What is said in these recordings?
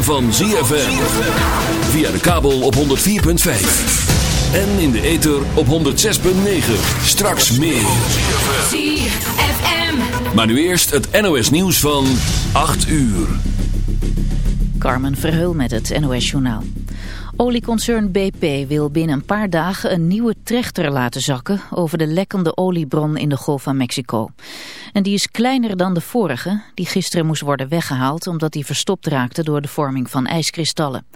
ritme van ZFM. Via de kabel op 104.5. En in de ether op 106.9. Straks meer. ZFM. Maar nu eerst het NOS nieuws van 8 uur. Carmen Verheul met het NOS Journaal. Olieconcern BP wil binnen een paar dagen een nieuwe trechter laten zakken over de lekkende oliebron in de Golf van Mexico. Die is kleiner dan de vorige, die gisteren moest worden weggehaald omdat die verstopt raakte door de vorming van ijskristallen.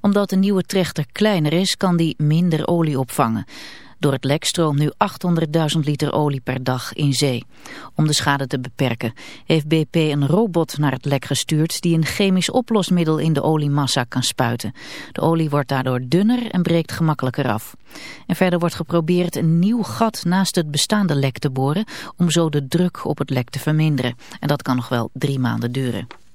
Omdat de nieuwe trechter kleiner is, kan die minder olie opvangen. Door het lek stroomt nu 800.000 liter olie per dag in zee. Om de schade te beperken heeft BP een robot naar het lek gestuurd die een chemisch oplosmiddel in de oliemassa kan spuiten. De olie wordt daardoor dunner en breekt gemakkelijker af. En verder wordt geprobeerd een nieuw gat naast het bestaande lek te boren om zo de druk op het lek te verminderen. En dat kan nog wel drie maanden duren.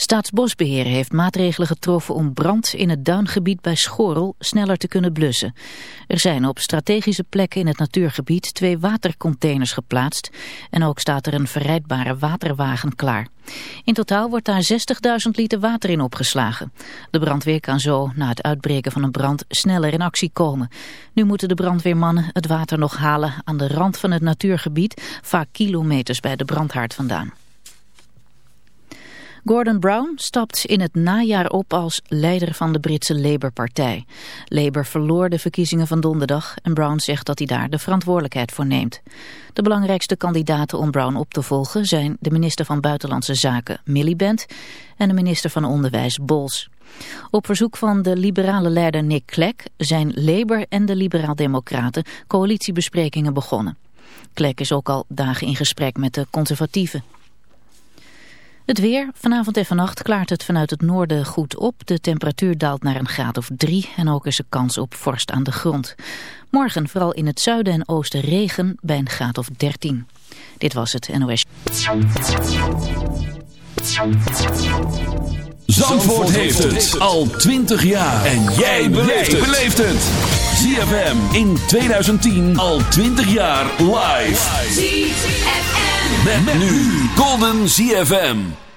Staatsbosbeheer heeft maatregelen getroffen om brand in het duingebied bij Schorel sneller te kunnen blussen. Er zijn op strategische plekken in het natuurgebied twee watercontainers geplaatst en ook staat er een verrijdbare waterwagen klaar. In totaal wordt daar 60.000 liter water in opgeslagen. De brandweer kan zo na het uitbreken van een brand sneller in actie komen. Nu moeten de brandweermannen het water nog halen aan de rand van het natuurgebied, vaak kilometers bij de brandhaard vandaan. Gordon Brown stapt in het najaar op als leider van de Britse Labour-partij. Labour verloor de verkiezingen van donderdag en Brown zegt dat hij daar de verantwoordelijkheid voor neemt. De belangrijkste kandidaten om Brown op te volgen zijn de minister van Buitenlandse Zaken Miliband en de minister van Onderwijs Bols. Op verzoek van de liberale leider Nick Clegg zijn Labour en de liberaal-democraten coalitiebesprekingen begonnen. Clegg is ook al dagen in gesprek met de conservatieven. Het weer. Vanavond en vannacht klaart het vanuit het noorden goed op. De temperatuur daalt naar een graad of drie en ook is er kans op vorst aan de grond. Morgen vooral in het zuiden en oosten regen bij een graad of 13. Dit was het NOS. Zandvoort heeft het al 20 jaar. En jij beleeft het. ZFM in 2010 al 20 jaar live. ZFM. Met, nu Golden ZFM.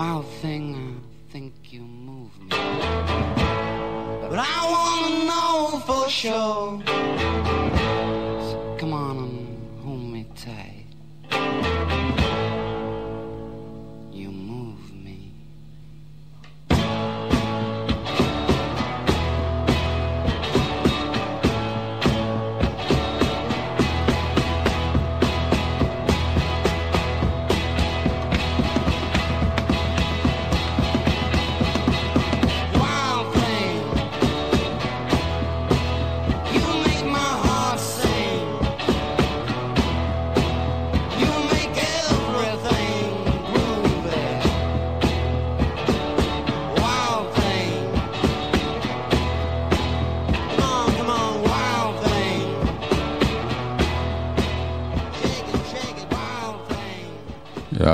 Wild thing, I think you move me. But I wanna know for sure.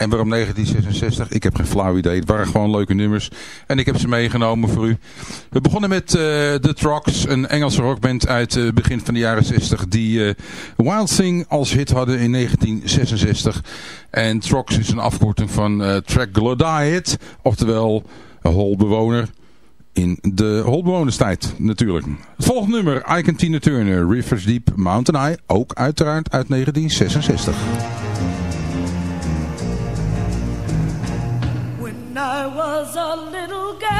En waarom 1966? Ik heb geen flauw idee. Het waren gewoon leuke nummers. En ik heb ze meegenomen voor u. We begonnen met uh, The Trucks, een Engelse rockband uit het uh, begin van de jaren 60. Die uh, Wild Thing als hit hadden in 1966. En Trucks is een afkorting van uh, Troglodyte. Oftewel holbewoner. In de holbewonerstijd natuurlijk. Het volgende nummer, Ike Tina Turner, Rivers Deep, Mountain Eye. Ook uiteraard uit 1966. I was a little girl,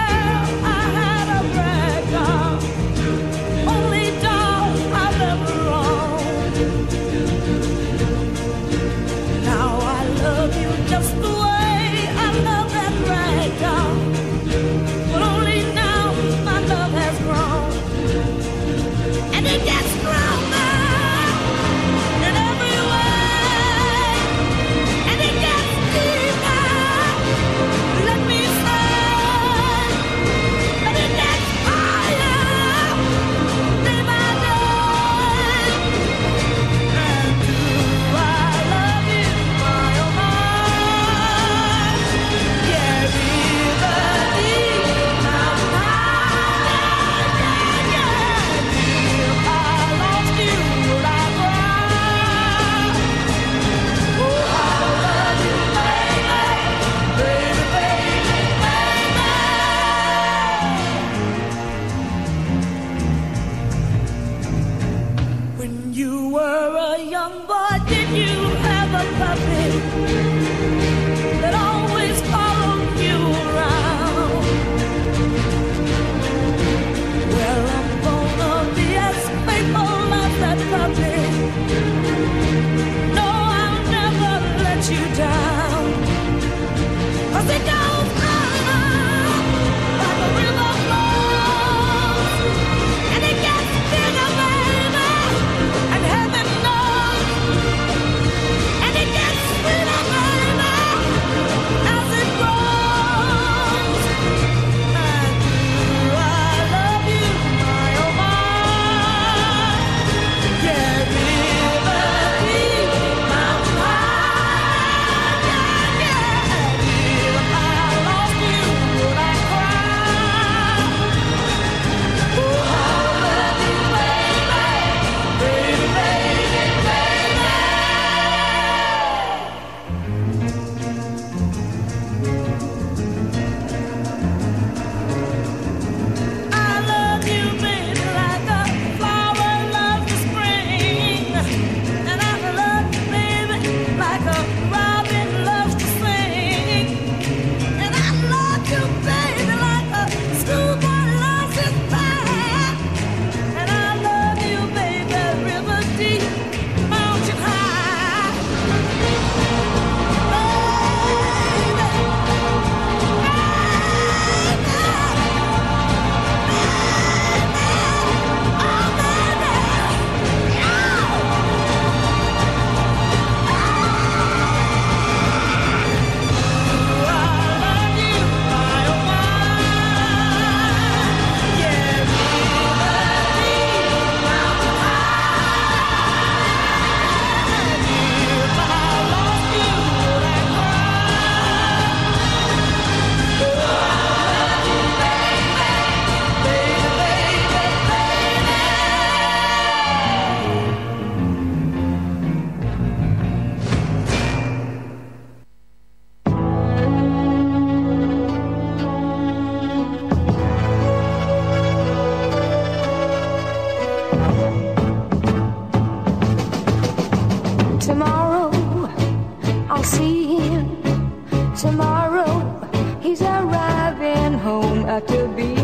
to be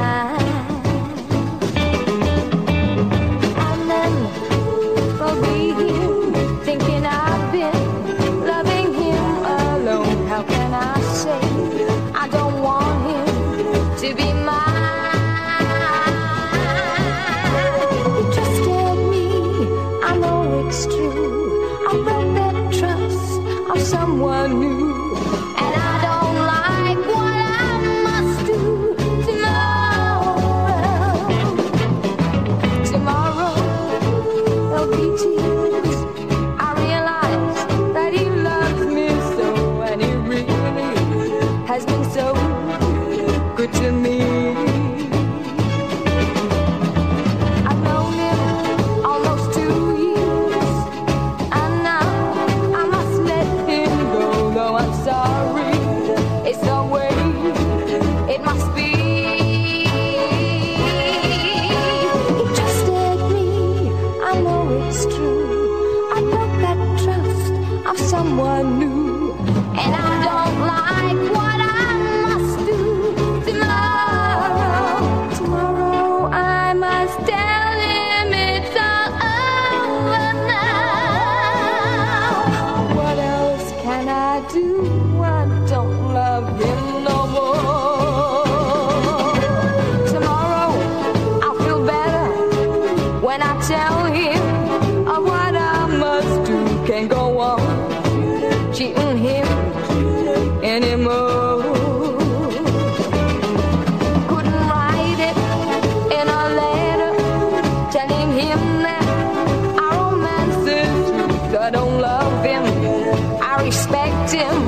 mine. Him our romance through. I don't love him, I respect him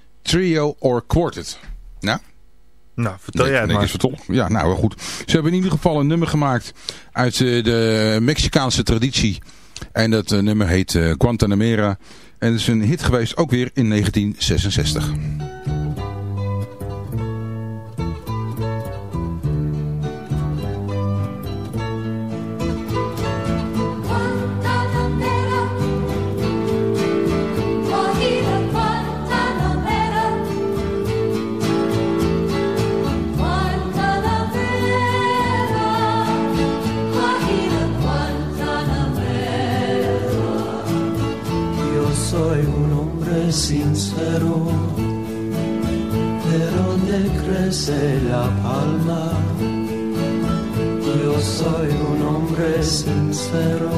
Trio or Quartet. Nou, Nou, vertel jij het maar. Ja, nou wel goed. Ze hebben in ieder geval een nummer gemaakt uit eh, de Mexicaanse traditie. En dat eh, nummer heet eh, Guantanamera. En het is een hit geweest ook weer in 1966. Sincero,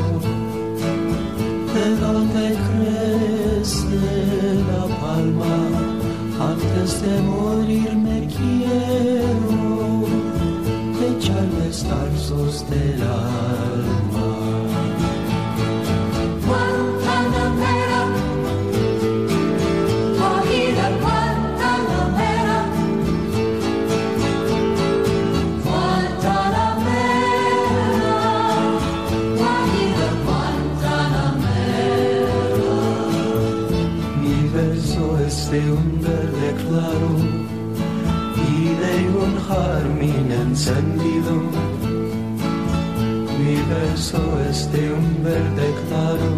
jardín encendido. Mi verso es de un verde claro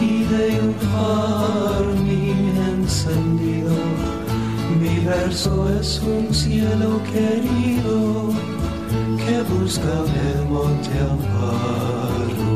y de un jardín encendido. Mi verso es un cielo querido que busca el monte amparo.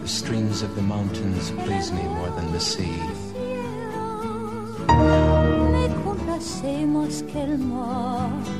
The streams of the mountains please me more than the sea. Que el mar.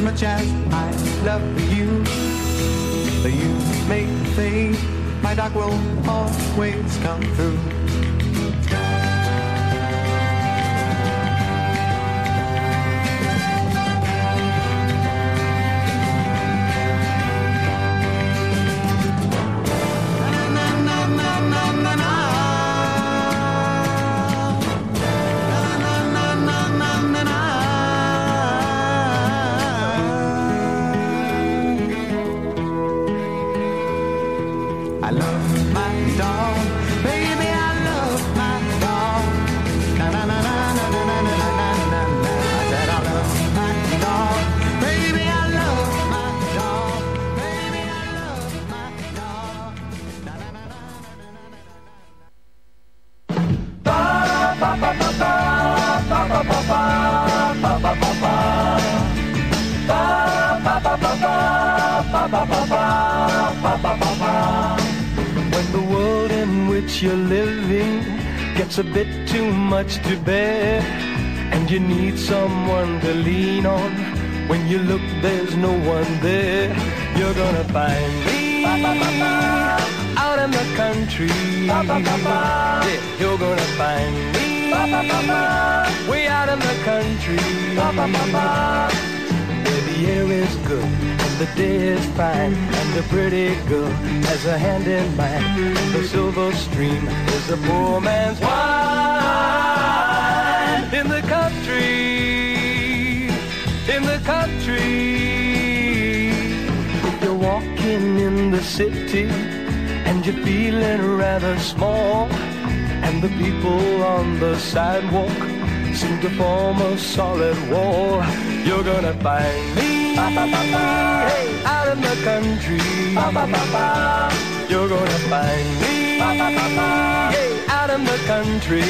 as much as I love you. You may fade, my dog will always come through. Where the air is good and the day is fine and the pretty girl has a hand in mine. The silver stream is a poor man's wine in the country, in the country. You're walking in the city and you're feeling rather small. And the people on the sidewalk seem to form a solid wall. You're gonna find me out in the country. You're gonna find me out in the country.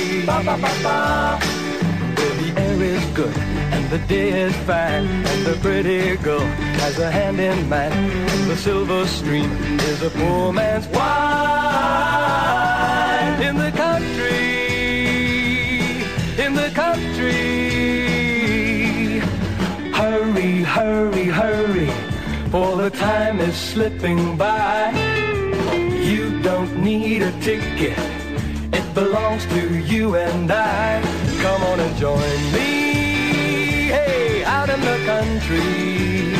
Where the air is good and the day is fine, and the pretty girl has a hand in mine, and the silver stream is a poor man's wine in the Hurry, hurry, for the time is slipping by. You don't need a ticket, it belongs to you and I. Come on and join me, hey, out in the country.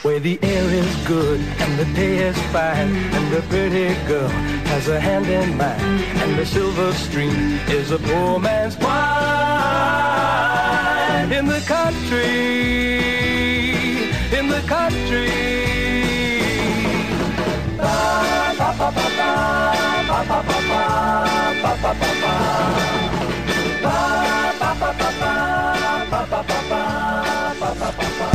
Where the air is good and the day is fine, and the pretty girl has a hand in mine, and the silver stream is a poor man's wine. In the country, in the country. Ba, ba, ba, ba, ba, ba, ba, ba, ba, ba, ba, ba, ba. Ba, ba, ba, ba,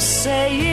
say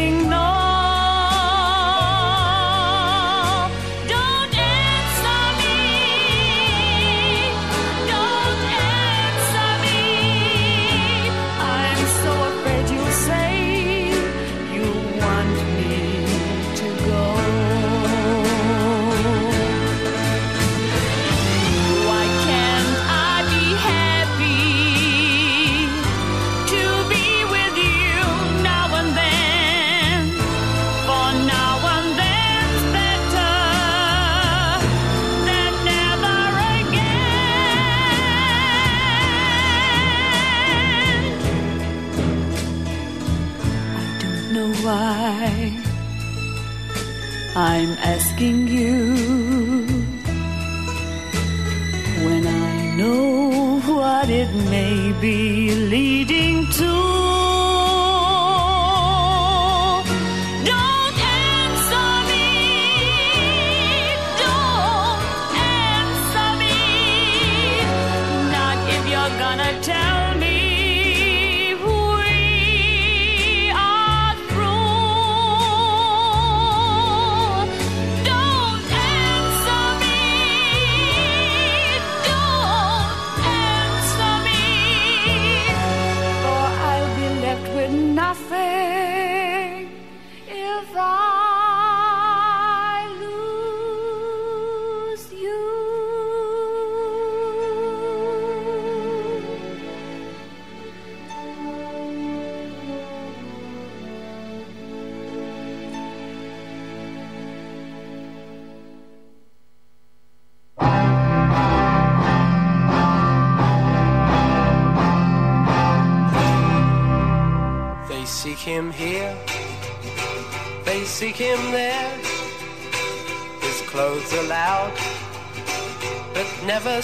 I'm asking you when I know what it may be leading to.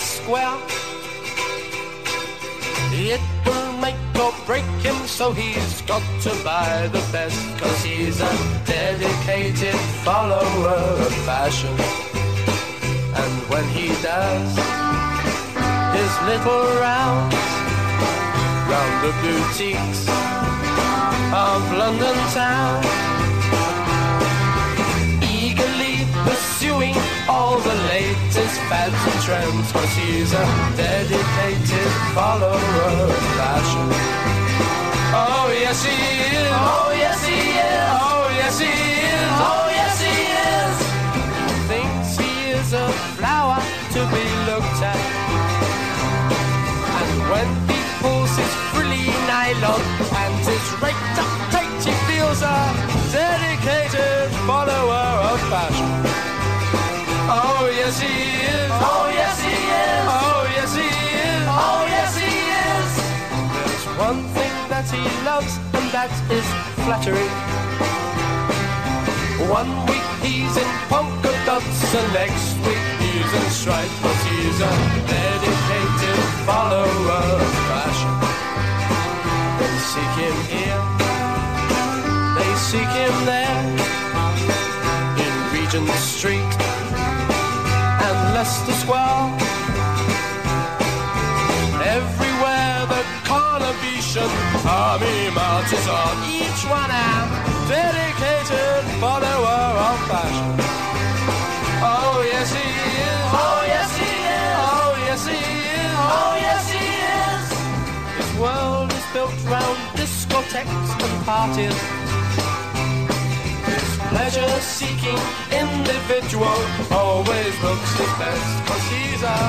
Square. It will make or break him, so he's got to buy the best, cause he's a dedicated follower of fashion. And when he does his little rounds round the boutiques of London town, pursuing all the latest fads and trends, cause he's a dedicated follower of fashion. Oh yes he is. Oh yes he is. Oh yes he is. Oh yes he is. Thinks he is a flower to be looked at. And when he pulls his frilly nylon and his raked up tight, he feels a dedicated follower of fashion. Yes he is. Oh yes he is. Oh yes he is. Oh yes he is. There's one thing that he loves, and that is flattery. One week he's in polka dots, and next week he's in stripes. He's a dedicated follower of fashion. They seek him here, they seek him there, in Regent Street and Leicester Square. Everywhere the Carnabetian army marches on, each one a dedicated follower of fashion. Oh yes he is. Oh yes he is. Oh yes he is. Oh yes he is. His world is built round discotheques and parties. Pleasure-seeking individual always looks his best, cause he's a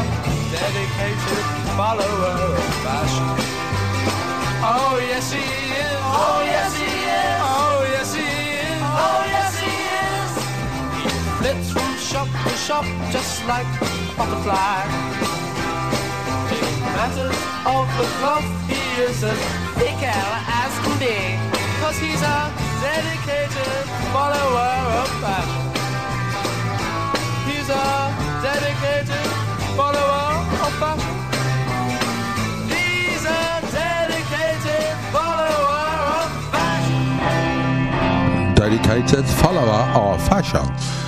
dedicated follower of fashion. Oh yes he is. Oh yes he is. Oh yes he is. Oh yes he is. He flits from shop to shop just like a butterfly. In matters of the cloth, he is as thick as can be, cause he's a dedicated follower of fashion. He's a dedicated follower of fashion. He's a dedicated follower of fashion. Dedicated follower of fashion.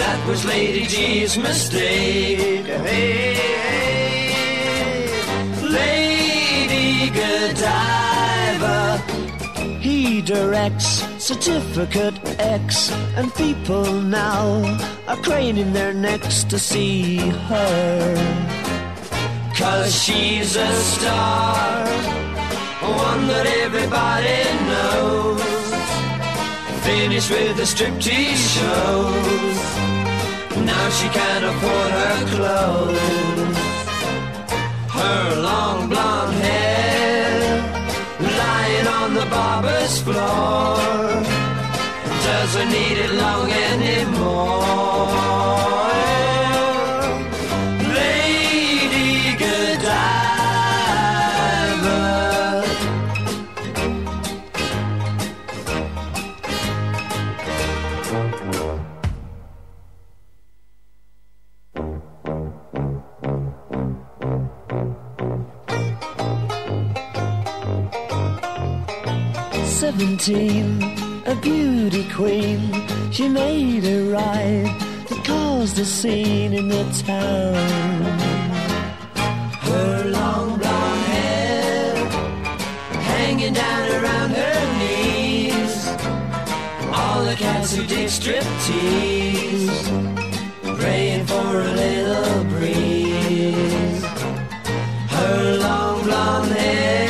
That was Lady G's mistake. Hey, hey, Lady Godiva. He directs Certificate X, and people now are craning their necks to see her. Cause she's a star, one that everybody knows. Finished with the striptease shows. Now she can't afford her clothes. Her long blonde hair lying on the barber's floor doesn't need it long anymore. Seventeen, a beauty queen. She made a ride that caused a scene in the town. Her long blonde hair hanging down around her knees. All the cats who dig striptease, praying for a little breeze. Her long blonde hair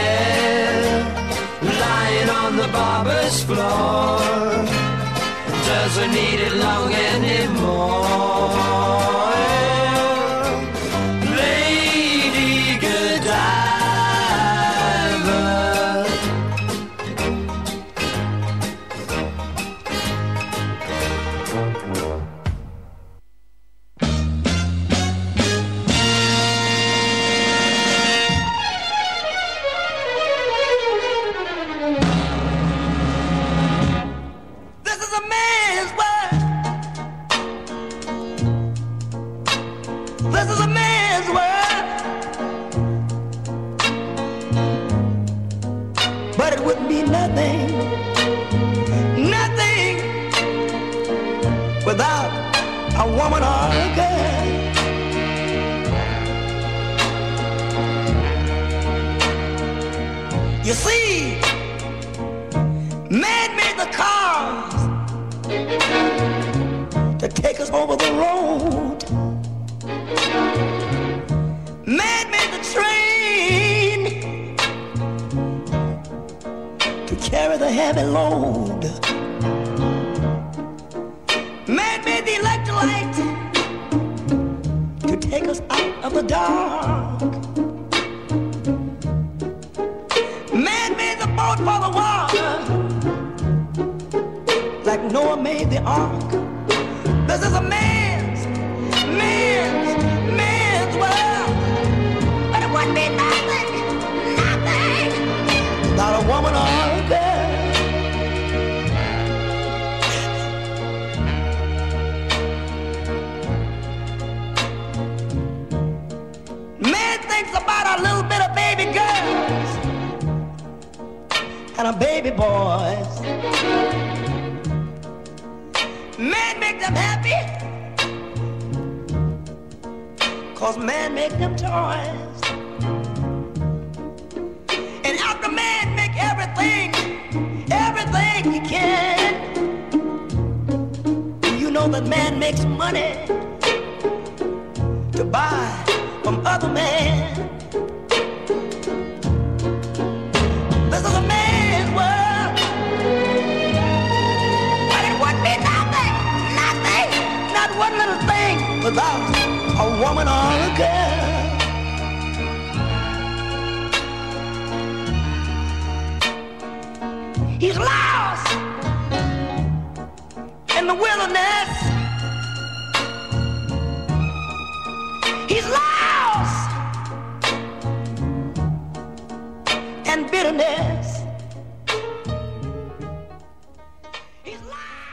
barber's floor doesn't need it long anymore. Cause man make them toys. And after man make everything, everything he can. You know that man makes money to buy from other men. This is a man's world. But it would be nothing, nothing, not one little thing without woman or a girl. He's lost in the wilderness. He's lost in bitterness.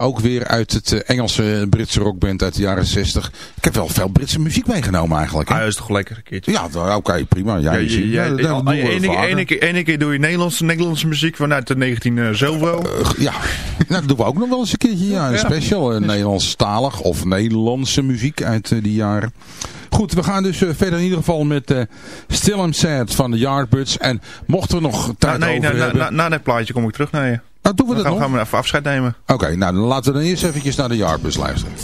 ook weer uit het eh, Engelse Britse rockband uit de jaren 60. Ik heb wel veel Britse muziek meegenomen eigenlijk. hè? Ah, dat is toch lekker een keertje. Ja, oké, prima. Ja. Ja, we ene, keer, ene, keer, ene keer doe je Nederlandse, Nederlandse muziek vanuit de 19 eh, zoveel. Ja, nou, dat doen we ook nog wel eens een keertje. Ja, een Ja. special uh, Nederlandstalig of Nederlandse muziek uit eh, die jaren. Goed, we gaan dus eh, verder in ieder geval met eh Still I'm Sad van de Yardbirds. En mochten we nog tijd Nou, nee, over na, na, hebben... na, na dat plaatje kom ik terug naar je. Nou, doen we Dan dat gaan, nog? gaan we even afscheid nemen. Oké, nou dan laten we dan eerst eventjes naar de Yardbirds luisteren.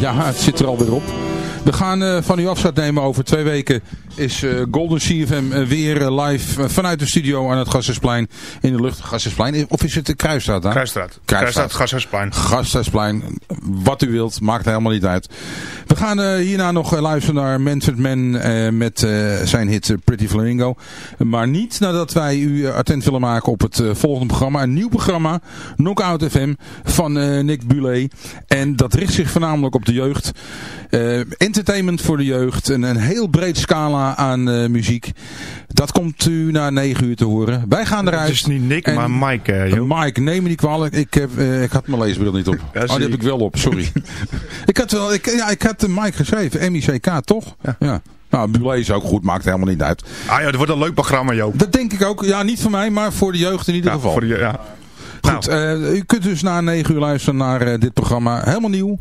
Ja, het zit er alweer op. We gaan eh, van u afscheid nemen. Over twee weken is eh, Golden CFM eh, weer live vanuit de studio aan het Gassersplein in de lucht. Gassersplein, of is het de Kruisstraat? Hè? Kruisstraat. Kruisstraat, Gashuisplein. Gasthuisplein, wat u wilt, maakt helemaal niet uit. We gaan hierna nog luisteren naar Manfred Mann eh, met zijn hit Pretty Flamingo. Maar niet nadat wij u attent willen maken op het volgende programma. Een nieuw programma, Knockout FM, van Nick Bulet. En dat richt zich voornamelijk op de jeugd. Entertainment voor de jeugd. Een, een heel breed scala aan eh, muziek. Dat komt u na 9 uur te horen. Wij gaan eruit. Het is niet Nick, En- maar Mike. eh. Mike, neem me niet kwalijk. Ik, heb, eh, ik had mijn leesbril niet op. Ja, oh, die heb ik. wel op, sorry. ik had wel, ik, ja, ik had de Mike geschreven. M-I-C-K, toch? Ja. Nou, Bulet is ook goed, maakt helemaal niet uit. Ah ja, het wordt een leuk programma, Joop. Dat denk ik ook. Ja, niet voor mij, maar voor de jeugd in ieder Ja, geval. voor de, ja. Goed, eh, u kunt dus na 9 uur luisteren naar eh, dit programma. Helemaal nieuw.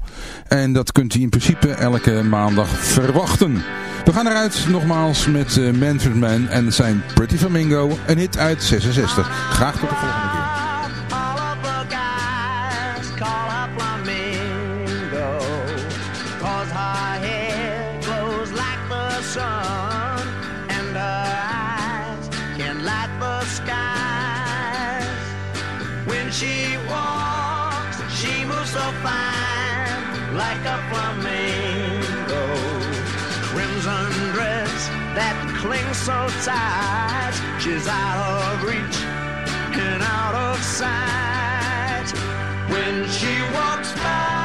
En dat kunt u in principe elke maandag verwachten. We gaan eruit nogmaals met eh Manfred Man en zijn Pretty Flamingo. Een hit uit 66. Graag tot de volgende keer. Like a flamingo Crimson dress that clings so tight She's out of reach and out of sight when she walks by.